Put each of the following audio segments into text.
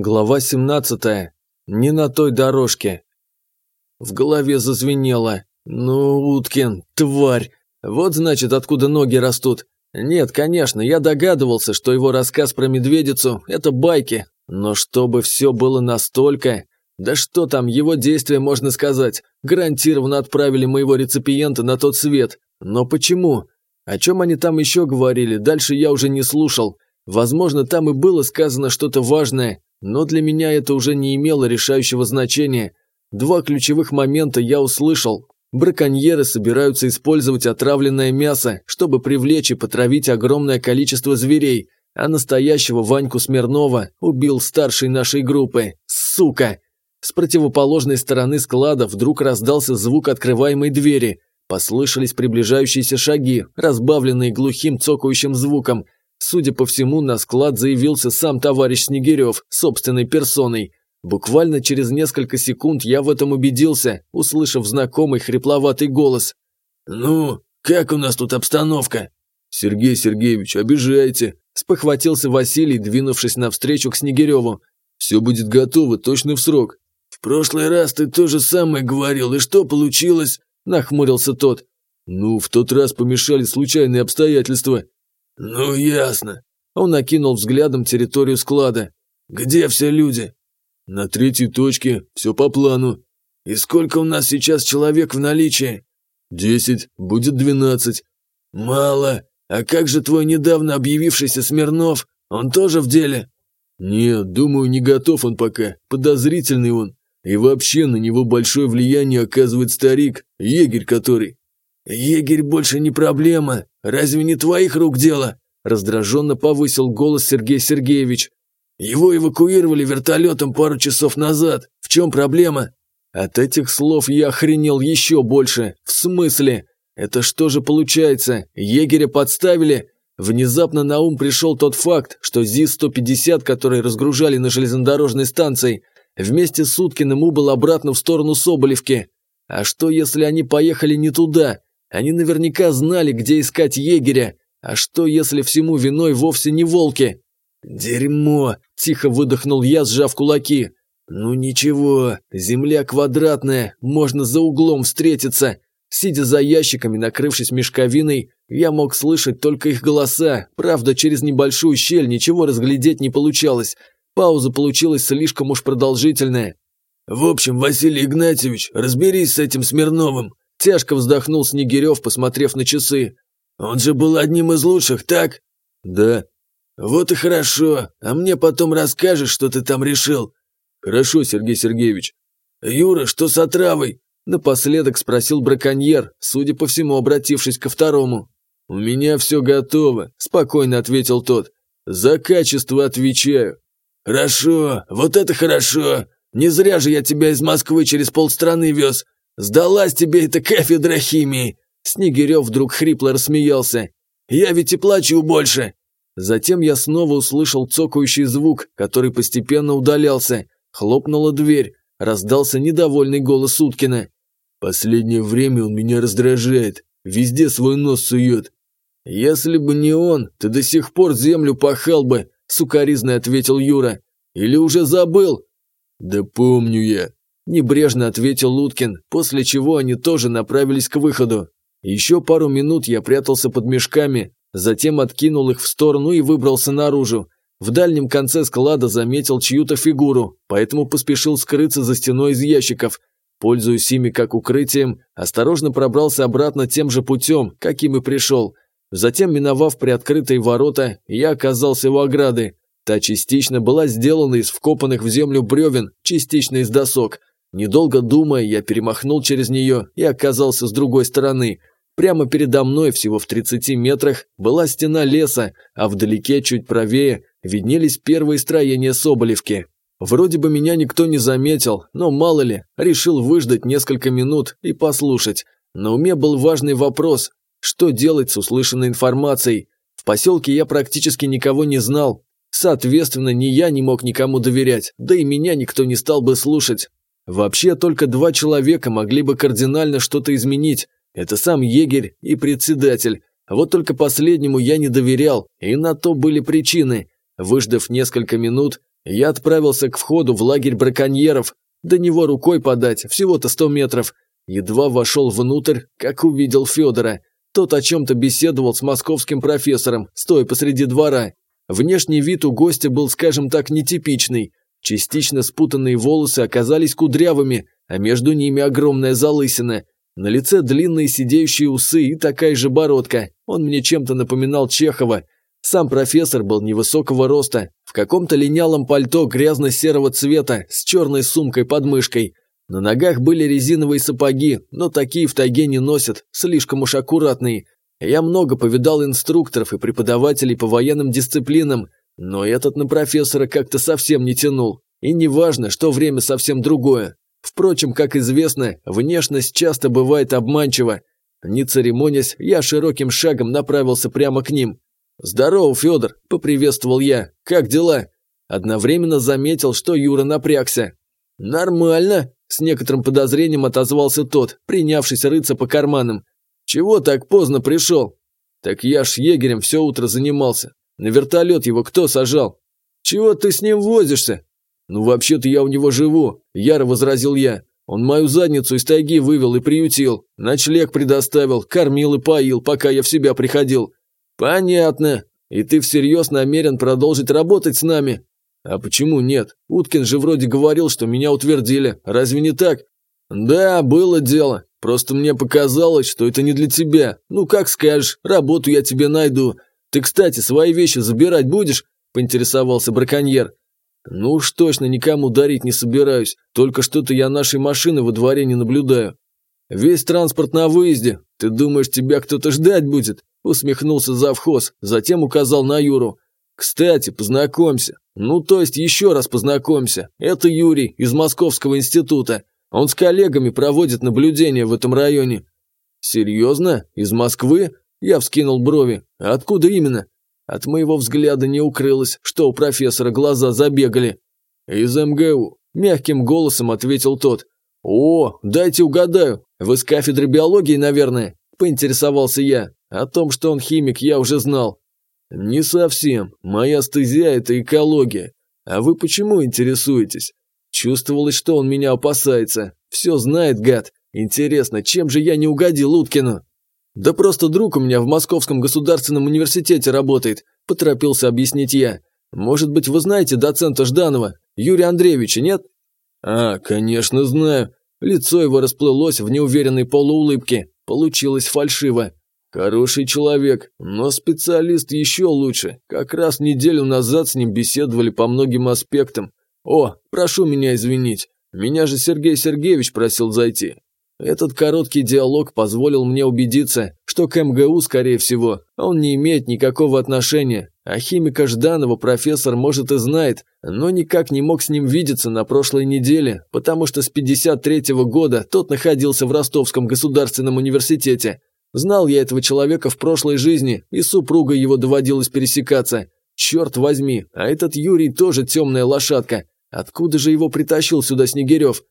Глава 17. Не на той дорожке. В голове зазвенело. Ну, Уткин, тварь. Вот значит, откуда ноги растут. Нет, конечно, я догадывался, что его рассказ про медведицу – это байки. Но чтобы все было настолько... Да что там, его действия, можно сказать, гарантированно отправили моего реципиента на тот свет. Но почему? О чем они там еще говорили, дальше я уже не слушал. Возможно, там и было сказано что-то важное, но для меня это уже не имело решающего значения. Два ключевых момента я услышал. Браконьеры собираются использовать отравленное мясо, чтобы привлечь и потравить огромное количество зверей, а настоящего Ваньку Смирнова убил старший нашей группы. Сука! С противоположной стороны склада вдруг раздался звук открываемой двери. Послышались приближающиеся шаги, разбавленные глухим цокающим звуком – Судя по всему, на склад заявился сам товарищ Снегирев, собственной персоной. Буквально через несколько секунд я в этом убедился, услышав знакомый хрипловатый голос. «Ну, как у нас тут обстановка?» «Сергей Сергеевич, обижаете», – спохватился Василий, двинувшись навстречу к Снегиреву. «Все будет готово точно в срок». «В прошлый раз ты то же самое говорил, и что получилось?» – нахмурился тот. «Ну, в тот раз помешали случайные обстоятельства», «Ну, ясно». Он накинул взглядом территорию склада. «Где все люди?» «На третьей точке, все по плану». «И сколько у нас сейчас человек в наличии?» «Десять, будет двенадцать». «Мало. А как же твой недавно объявившийся Смирнов? Он тоже в деле?» «Нет, думаю, не готов он пока. Подозрительный он. И вообще на него большое влияние оказывает старик, егерь который». «Егерь больше не проблема. Разве не твоих рук дело?» Раздраженно повысил голос Сергей Сергеевич. «Его эвакуировали вертолетом пару часов назад. В чем проблема?» От этих слов я охренел еще больше. В смысле? Это что же получается? Егеря подставили? Внезапно на ум пришел тот факт, что ЗИС-150, который разгружали на железнодорожной станции, вместе с Уткиным убыл обратно в сторону Соболевки. А что, если они поехали не туда? Они наверняка знали, где искать егеря. А что, если всему виной вовсе не волки? «Дерьмо!» – тихо выдохнул я, сжав кулаки. «Ну ничего, земля квадратная, можно за углом встретиться». Сидя за ящиками, накрывшись мешковиной, я мог слышать только их голоса, правда, через небольшую щель ничего разглядеть не получалось. Пауза получилась слишком уж продолжительная. «В общем, Василий Игнатьевич, разберись с этим Смирновым. Тяжко вздохнул Снегирев, посмотрев на часы. «Он же был одним из лучших, так?» «Да». «Вот и хорошо. А мне потом расскажешь, что ты там решил». «Хорошо, Сергей Сергеевич». «Юра, что с отравой?» Напоследок спросил браконьер, судя по всему, обратившись ко второму. «У меня все готово», – спокойно ответил тот. «За качество отвечаю». «Хорошо, вот это хорошо. Не зря же я тебя из Москвы через полстраны вез. «Сдалась тебе эта кафедра химии!» Снегирев вдруг хрипло рассмеялся. «Я ведь и плачу больше!» Затем я снова услышал цокающий звук, который постепенно удалялся. Хлопнула дверь. Раздался недовольный голос Уткина. «Последнее время он меня раздражает. Везде свой нос сует». «Если бы не он, ты до сих пор землю пахал бы», — сукоризно ответил Юра. «Или уже забыл?» «Да помню я», Небрежно ответил Луткин, после чего они тоже направились к выходу. Еще пару минут я прятался под мешками, затем откинул их в сторону и выбрался наружу. В дальнем конце склада заметил чью-то фигуру, поэтому поспешил скрыться за стеной из ящиков. Пользуясь ими как укрытием, осторожно пробрался обратно тем же путем, каким и пришел. Затем, миновав приоткрытые ворота, я оказался у ограды. Та частично была сделана из вкопанных в землю бревен, частично из досок. Недолго думая, я перемахнул через нее и оказался с другой стороны. Прямо передо мной, всего в 30 метрах, была стена леса, а вдалеке, чуть правее, виднелись первые строения Соболевки. Вроде бы меня никто не заметил, но мало ли, решил выждать несколько минут и послушать. На уме был важный вопрос, что делать с услышанной информацией. В поселке я практически никого не знал. Соответственно, ни я не мог никому доверять, да и меня никто не стал бы слушать. Вообще только два человека могли бы кардинально что-то изменить. Это сам егерь и председатель. Вот только последнему я не доверял, и на то были причины. Выждав несколько минут, Я отправился к входу в лагерь браконьеров. До него рукой подать, всего-то сто метров. Едва вошел внутрь, как увидел Федора. Тот о чем-то беседовал с московским профессором, стоя посреди двора. Внешний вид у гостя был, скажем так, нетипичный. Частично спутанные волосы оказались кудрявыми, а между ними огромная залысина. На лице длинные сидеющие усы и такая же бородка. Он мне чем-то напоминал Чехова. Сам профессор был невысокого роста, в каком-то линялом пальто грязно-серого цвета с черной сумкой под мышкой. На ногах были резиновые сапоги, но такие в тайге не носят, слишком уж аккуратные. Я много повидал инструкторов и преподавателей по военным дисциплинам, но этот на профессора как-то совсем не тянул. И не важно, что время совсем другое. Впрочем, как известно, внешность часто бывает обманчива. Не церемонясь, я широким шагом направился прямо к ним. «Здорово, Федор!» – поприветствовал я. «Как дела?» Одновременно заметил, что Юра напрягся. «Нормально!» – с некоторым подозрением отозвался тот, принявшись рыться по карманам. «Чего так поздно пришел?» «Так я ж егерем все утро занимался. На вертолет его кто сажал?» «Чего ты с ним возишься?» «Ну, вообще-то я у него живу», – яро возразил я. «Он мою задницу из тайги вывел и приютил, ночлег предоставил, кормил и поил, пока я в себя приходил». «Понятно. И ты всерьез намерен продолжить работать с нами?» «А почему нет? Уткин же вроде говорил, что меня утвердили. Разве не так?» «Да, было дело. Просто мне показалось, что это не для тебя. Ну, как скажешь, работу я тебе найду. Ты, кстати, свои вещи забирать будешь?» – поинтересовался браконьер. «Ну уж точно никому дарить не собираюсь, только что-то я нашей машины во дворе не наблюдаю». «Весь транспорт на выезде. Ты думаешь, тебя кто-то ждать будет?» – усмехнулся завхоз, затем указал на Юру. «Кстати, познакомься. Ну, то есть еще раз познакомься. Это Юрий из Московского института. Он с коллегами проводит наблюдения в этом районе». «Серьезно? Из Москвы?» Я вскинул брови. «Откуда именно?» От моего взгляда не укрылось, что у профессора глаза забегали. «Из МГУ», – мягким голосом ответил тот. «О, дайте угадаю. Вы с кафедры биологии, наверное?» – поинтересовался я. О том, что он химик, я уже знал. «Не совсем. Моя стезия – это экология. А вы почему интересуетесь?» Чувствовалось, что он меня опасается. Все знает, гад. Интересно, чем же я не угодил Уткину? «Да просто друг у меня в Московском государственном университете работает», – поторопился объяснить я. «Может быть, вы знаете доцента Жданова, Юрия Андреевича, нет?» «А, конечно, знаю». Лицо его расплылось в неуверенной полуулыбке. Получилось фальшиво. Хороший человек, но специалист еще лучше. Как раз неделю назад с ним беседовали по многим аспектам. О, прошу меня извинить. Меня же Сергей Сергеевич просил зайти. Этот короткий диалог позволил мне убедиться, что к МГУ, скорее всего, он не имеет никакого отношения, а химика Жданова профессор, может, и знает, но никак не мог с ним видеться на прошлой неделе, потому что с 53-го года тот находился в Ростовском государственном университете. Знал я этого человека в прошлой жизни, и супруга его доводилось пересекаться. Черт возьми, а этот Юрий тоже темная лошадка. Откуда же его притащил сюда Снегирев?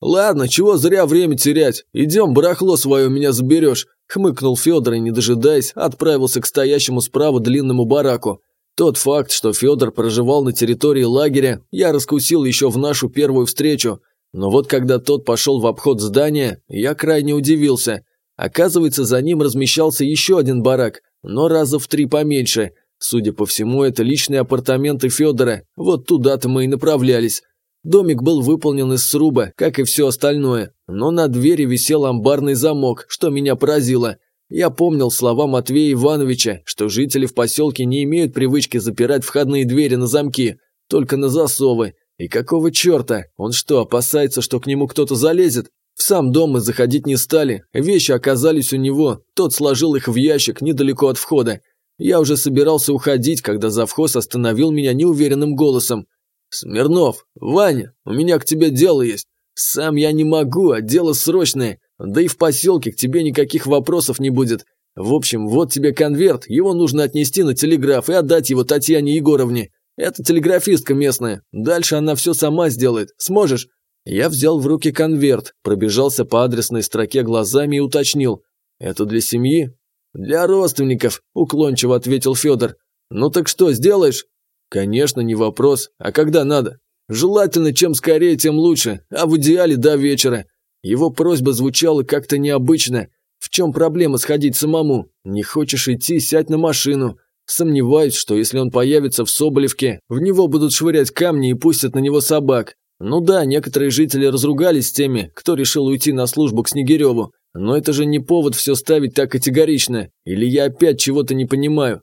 «Ладно, чего зря время терять. Идем, барахло свое меня заберешь», – хмыкнул Федор и, не дожидаясь, отправился к стоящему справа длинному бараку. Тот факт, что Федор проживал на территории лагеря, я раскусил еще в нашу первую встречу. Но вот когда тот пошел в обход здания, я крайне удивился. Оказывается, за ним размещался еще один барак, но раза в три поменьше. Судя по всему, это личные апартаменты Федора, вот туда-то мы и направлялись. Домик был выполнен из сруба, как и все остальное, но на двери висел амбарный замок, что меня поразило. Я помнил слова Матвея Ивановича, что жители в поселке не имеют привычки запирать входные двери на замки, только на засовы. И какого черта? Он что, опасается, что к нему кто-то залезет? В сам дом мы заходить не стали, вещи оказались у него, тот сложил их в ящик недалеко от входа. Я уже собирался уходить, когда завхоз остановил меня неуверенным голосом. «Смирнов, Ваня, у меня к тебе дело есть. Сам я не могу, а дело срочное. Да и в поселке к тебе никаких вопросов не будет. В общем, вот тебе конверт, его нужно отнести на телеграф и отдать его Татьяне Егоровне. Это телеграфистка местная. Дальше она все сама сделает. Сможешь?» Я взял в руки конверт, пробежался по адресной строке глазами и уточнил. «Это для семьи?» «Для родственников», – уклончиво ответил Федор. «Ну так что, сделаешь?» Конечно, не вопрос. А когда надо? Желательно, чем скорее, тем лучше, а в идеале до вечера. Его просьба звучала как-то необычно. В чем проблема сходить самому? Не хочешь идти, сядь на машину. Сомневаюсь, что если он появится в Соболевке, в него будут швырять камни и пустят на него собак. Ну да, некоторые жители разругались с теми, кто решил уйти на службу к Снегиреву. Но это же не повод все ставить так категорично. Или я опять чего-то не понимаю?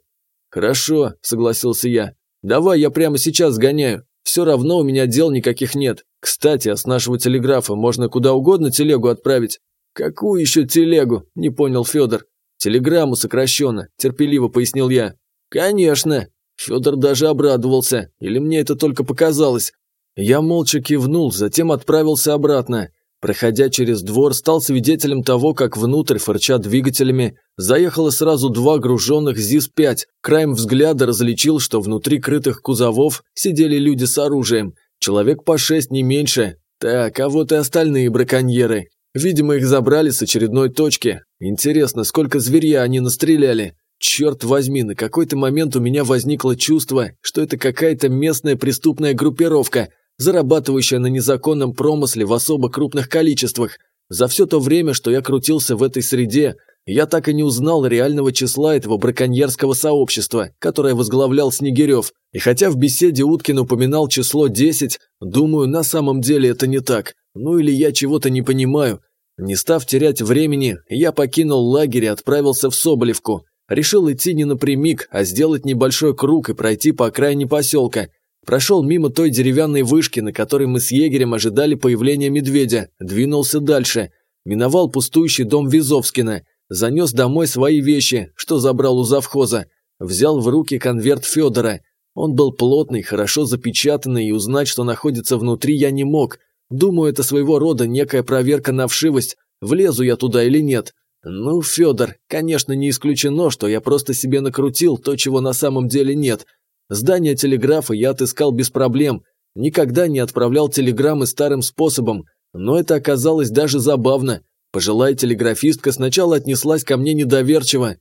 Хорошо, согласился я. Давай я прямо сейчас сгоняю. Все равно у меня дел никаких нет. Кстати, а с нашего телеграфа можно куда угодно телегу отправить. Какую еще телегу? Не понял Федор. Телеграмму сокращенно, терпеливо пояснил я. Конечно. Федор даже обрадовался. Или мне это только показалось. Я молча кивнул, затем отправился обратно. Проходя через двор, стал свидетелем того, как внутрь, фырча двигателями, заехало сразу два груженных ЗИС-5. Краем взгляда различил, что внутри крытых кузовов сидели люди с оружием. Человек по шесть, не меньше. Так, а вот и остальные браконьеры. Видимо, их забрали с очередной точки. Интересно, сколько зверья они настреляли. Черт возьми, на какой-то момент у меня возникло чувство, что это какая-то местная преступная группировка – зарабатывающая на незаконном промысле в особо крупных количествах. За все то время, что я крутился в этой среде, я так и не узнал реального числа этого браконьерского сообщества, которое возглавлял Снегирев. И хотя в беседе Уткин упоминал число 10, думаю, на самом деле это не так. Ну или я чего-то не понимаю. Не став терять времени, я покинул лагерь и отправился в Соболевку. Решил идти не напрямик, а сделать небольшой круг и пройти по окраине поселка – Прошел мимо той деревянной вышки, на которой мы с егерем ожидали появления медведя, двинулся дальше. Миновал пустующий дом Визовскина, занес домой свои вещи, что забрал у завхоза. Взял в руки конверт Федора. Он был плотный, хорошо запечатанный, и узнать, что находится внутри, я не мог. Думаю, это своего рода некая проверка на вшивость, влезу я туда или нет. Ну, Федор, конечно, не исключено, что я просто себе накрутил то, чего на самом деле нет – Здание телеграфа я отыскал без проблем. Никогда не отправлял телеграммы старым способом, но это оказалось даже забавно. Пожилая телеграфистка сначала отнеслась ко мне недоверчиво.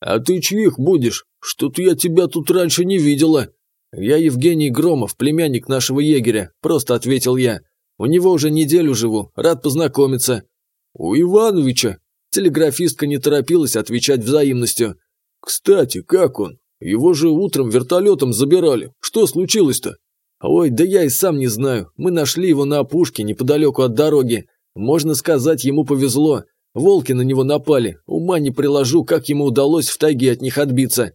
«А ты чьих будешь? Что-то я тебя тут раньше не видела». «Я Евгений Громов, племянник нашего егеря», – просто ответил я. «У него уже неделю живу, рад познакомиться». «У Ивановича?» Телеграфистка не торопилась отвечать взаимностью. «Кстати, как он?» Его же утром вертолетом забирали. Что случилось-то? Ой, да я и сам не знаю. Мы нашли его на опушке, неподалеку от дороги. Можно сказать, ему повезло. Волки на него напали. Ума не приложу, как ему удалось в тайге от них отбиться.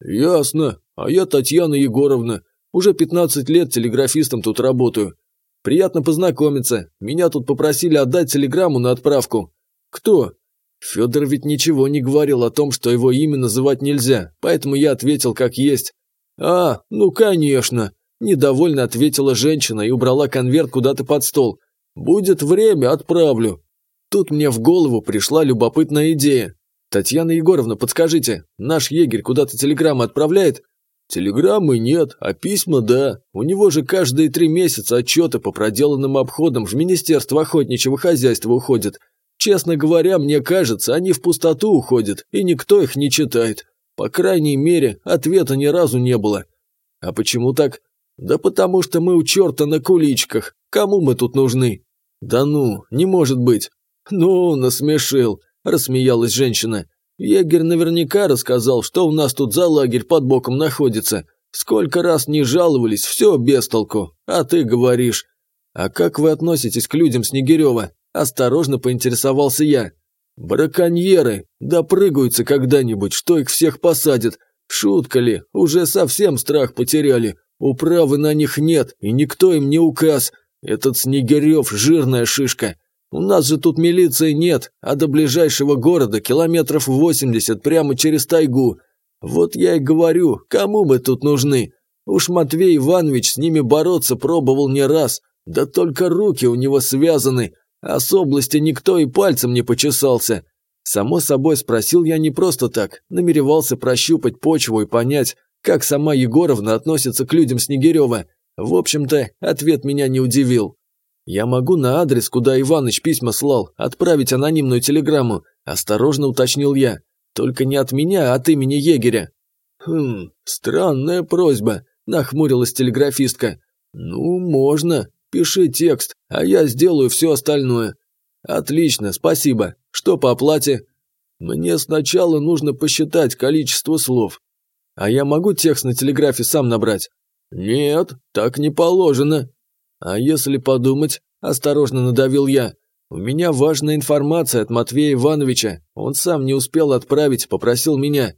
Ясно. А я Татьяна Егоровна. Уже 15 лет телеграфистом тут работаю. Приятно познакомиться. Меня тут попросили отдать телеграмму на отправку. Кто? Федор ведь ничего не говорил о том, что его имя называть нельзя, поэтому я ответил как есть. «А, ну конечно!» – недовольно ответила женщина и убрала конверт куда-то под стол. «Будет время, отправлю». Тут мне в голову пришла любопытная идея. «Татьяна Егоровна, подскажите, наш егерь куда-то телеграммы отправляет?» «Телеграммы нет, а письма – да. У него же каждые три месяца отчеты по проделанным обходам в Министерство охотничьего хозяйства уходят. Честно говоря, мне кажется, они в пустоту уходят, и никто их не читает. По крайней мере, ответа ни разу не было. А почему так? Да потому что мы у черта на куличках. Кому мы тут нужны? Да ну, не может быть. Ну, насмешил, рассмеялась женщина. Егерь наверняка рассказал, что у нас тут за лагерь под боком находится. Сколько раз не жаловались, все без толку. А ты говоришь. А как вы относитесь к людям Снегирева? Осторожно поинтересовался я. «Браконьеры! Допрыгаются когда-нибудь, что их всех посадят. Шутка ли? Уже совсем страх потеряли. Управы на них нет, и никто им не указ. Этот Снегирев – жирная шишка. У нас же тут милиции нет, а до ближайшего города километров восемьдесят прямо через тайгу. Вот я и говорю, кому мы тут нужны? Уж Матвей Иванович с ними бороться пробовал не раз, да только руки у него связаны, а с области никто и пальцем не почесался. Само собой, спросил я не просто так, намеревался прощупать почву и понять, как сама Егоровна относится к людям Снегирева. В общем-то, ответ меня не удивил. Я могу на адрес, куда Иваныч письма слал, отправить анонимную телеграмму, осторожно уточнил я. Только не от меня, а от имени егеря. Хм, странная просьба, нахмурилась телеграфистка. «Ну, можно. Пиши текст, а я сделаю все остальное». «Отлично, спасибо. Что по оплате?» «Мне сначала нужно посчитать количество слов». «А я могу текст на телеграфе сам набрать?» «Нет, так не положено». «А если подумать?» – осторожно надавил я. «У меня важная информация от Матвея Ивановича. Он сам не успел отправить, попросил меня».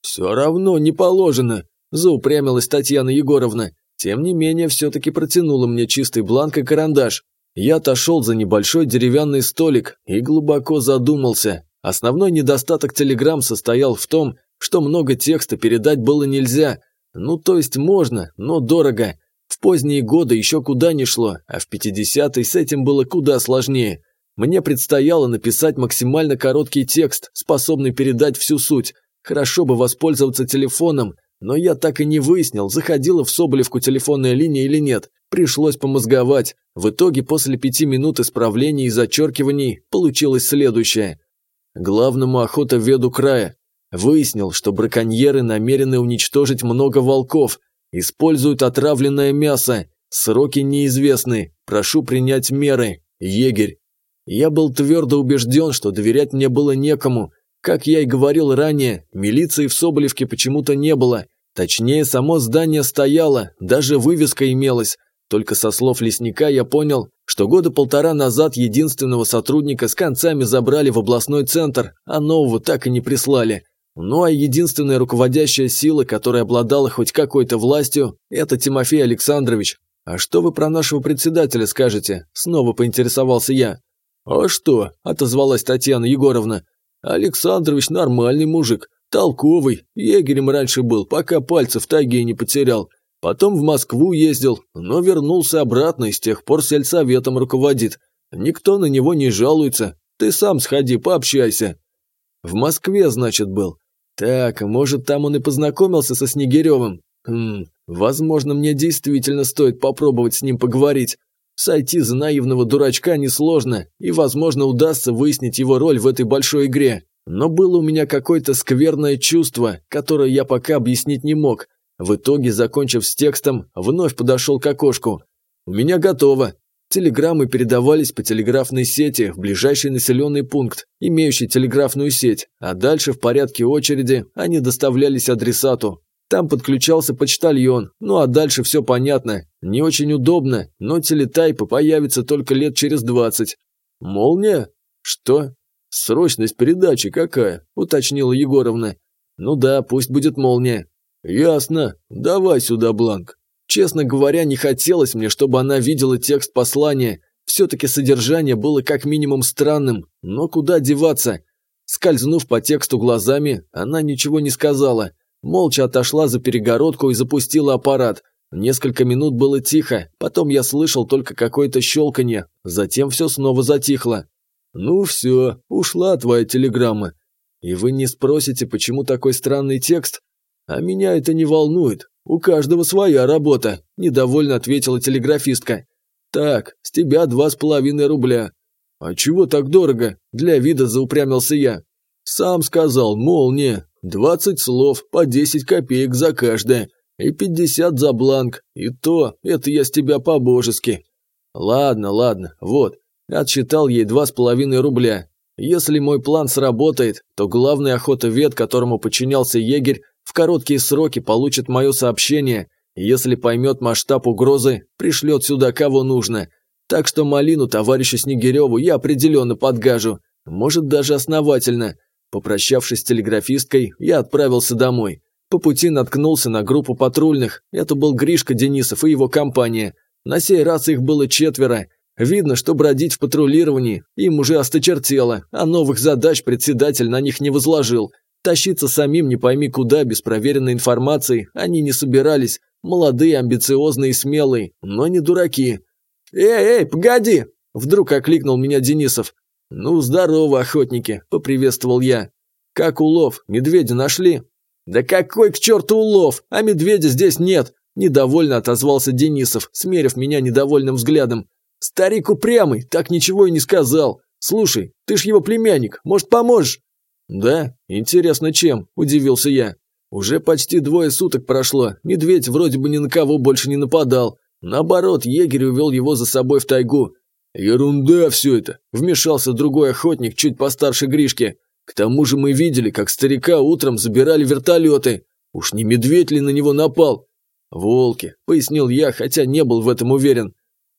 «Все равно не положено», – заупрямилась Татьяна Егоровна. Тем не менее, все-таки протянула мне чистый бланк и карандаш. Я отошел за небольшой деревянный столик и глубоко задумался. Основной недостаток телеграмм состоял в том, что много текста передать было нельзя. Ну, то есть можно, но дорого. В поздние годы еще куда ни шло, а в 50-е с этим было куда сложнее. Мне предстояло написать максимально короткий текст, способный передать всю суть. Хорошо бы воспользоваться телефоном, но я так и не выяснил, заходила в Соболевку телефонная линия или нет. Пришлось помозговать. В итоге после пяти минут исправлений и зачеркиваний получилось следующее. Главному охота веду края. Выяснил, что браконьеры намерены уничтожить много волков. Используют отравленное мясо. Сроки неизвестны. Прошу принять меры. Егерь. Я был твердо убежден, что доверять мне было некому. Как я и говорил ранее, милиции в Соболевке почему-то не было. Точнее, само здание стояло, даже вывеска имелась. Только со слов лесника я понял, что года полтора назад единственного сотрудника с концами забрали в областной центр, а нового так и не прислали. Ну а единственная руководящая сила, которая обладала хоть какой-то властью, это Тимофей Александрович. «А что вы про нашего председателя скажете?» – снова поинтересовался я. «А что?» – отозвалась Татьяна Егоровна. «Александрович нормальный мужик, Толковый, егерем раньше был, пока пальцы в тайге не потерял. Потом в Москву ездил, но вернулся обратно и с тех пор сельсоветом руководит. Никто на него не жалуется. Ты сам сходи, пообщайся. В Москве, значит, был. Так, может, там он и познакомился со Снегиревым? Хм, возможно, мне действительно стоит попробовать с ним поговорить. Сойти за наивного дурачка несложно, и, возможно, удастся выяснить его роль в этой большой игре. Но было у меня какое-то скверное чувство, которое я пока объяснить не мог. В итоге, закончив с текстом, вновь подошел к окошку. «У меня готово». Телеграммы передавались по телеграфной сети в ближайший населенный пункт, имеющий телеграфную сеть, а дальше в порядке очереди они доставлялись адресату. Там подключался почтальон, ну а дальше все понятно. Не очень удобно, но телетайпы появятся только лет через двадцать. «Молния? Что?» «Срочность передачи какая?» – уточнила Егоровна. «Ну да, пусть будет молния». «Ясно. Давай сюда бланк». Честно говоря, не хотелось мне, чтобы она видела текст послания. Все-таки содержание было как минимум странным, но куда деваться? Скользнув по тексту глазами, она ничего не сказала. Молча отошла за перегородку и запустила аппарат. Несколько минут было тихо, потом я слышал только какое-то щелканье, затем все снова затихло. «Ну все, ушла твоя телеграмма. И вы не спросите, почему такой странный текст? А меня это не волнует. У каждого своя работа», – недовольно ответила телеграфистка. «Так, с тебя два с половиной рубля». «А чего так дорого?» – для вида заупрямился я. «Сам сказал, мол, не, двадцать слов, по десять копеек за каждое, и пятьдесят за бланк, и то, это я с тебя по-божески». «Ладно, ладно, вот, Отсчитал ей два с половиной рубля. Если мой план сработает, то главный охотовед, которому подчинялся егерь, в короткие сроки получит мое сообщение, если поймет масштаб угрозы, пришлет сюда кого нужно. Так что малину товарищу Снегиреву я определенно подгажу, может даже основательно. Попрощавшись с телеграфисткой, я отправился домой. По пути наткнулся на группу патрульных, это был Гришка Денисов и его компания. На сей раз их было четверо, Видно, что бродить в патрулировании им уже осточертело, а новых задач председатель на них не возложил. Тащиться самим не пойми куда, без проверенной информации, они не собирались. Молодые, амбициозные и смелые, но не дураки. «Эй, эй, погоди!» – вдруг окликнул меня Денисов. «Ну, здорово, охотники!» – поприветствовал я. «Как улов? Медведя нашли?» «Да какой к черту улов? А медведя здесь нет!» – недовольно отозвался Денисов, смерив меня недовольным взглядом. Старик упрямый, так ничего и не сказал. Слушай, ты ж его племянник, может, поможешь?» «Да? Интересно, чем?» – удивился я. Уже почти двое суток прошло, медведь вроде бы ни на кого больше не нападал. Наоборот, егерь увел его за собой в тайгу. «Ерунда все это!» – вмешался другой охотник, чуть постарше Гришки. «К тому же мы видели, как старика утром забирали вертолеты. Уж не медведь ли на него напал?» «Волки», – пояснил я, хотя не был в этом уверен.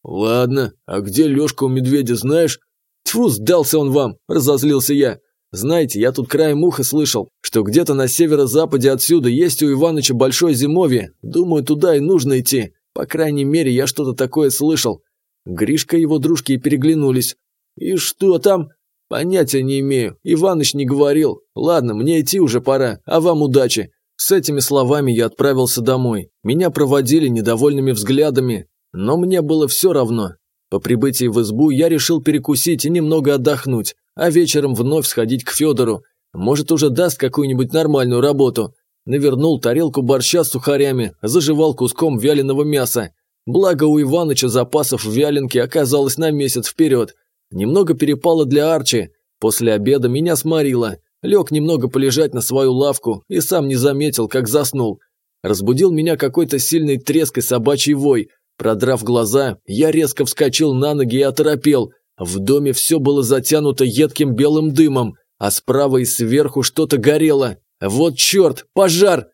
«Ладно, а где Лешка у медведя, знаешь?» «Тьфу, сдался он вам!» – разозлился я. «Знаете, я тут краем уха слышал, что где-то на северо-западе отсюда есть у Иваныча большое зимовье. Думаю, туда и нужно идти. По крайней мере, я что-то такое слышал». Гришка и его дружки переглянулись. «И что там?» «Понятия не имею. Иваныч не говорил. Ладно, мне идти уже пора, а вам удачи». С этими словами я отправился домой. Меня проводили недовольными взглядами, но мне было все равно. По прибытии в избу я решил перекусить и немного отдохнуть, а вечером вновь сходить к Федору. Может, уже даст какую-нибудь нормальную работу. Навернул тарелку борща с сухарями, заживал куском вяленого мяса. Благо у Иваныча запасов вяленки оказалось на месяц вперед. Немного перепало для Арчи. После обеда меня сморило. Лег немного полежать на свою лавку и сам не заметил, как заснул. Разбудил меня какой-то сильный треск и собачий вой. Продрав глаза, я резко вскочил на ноги и оторопел. В доме все было затянуто едким белым дымом, а справа и сверху что-то горело. Вот черт, пожар!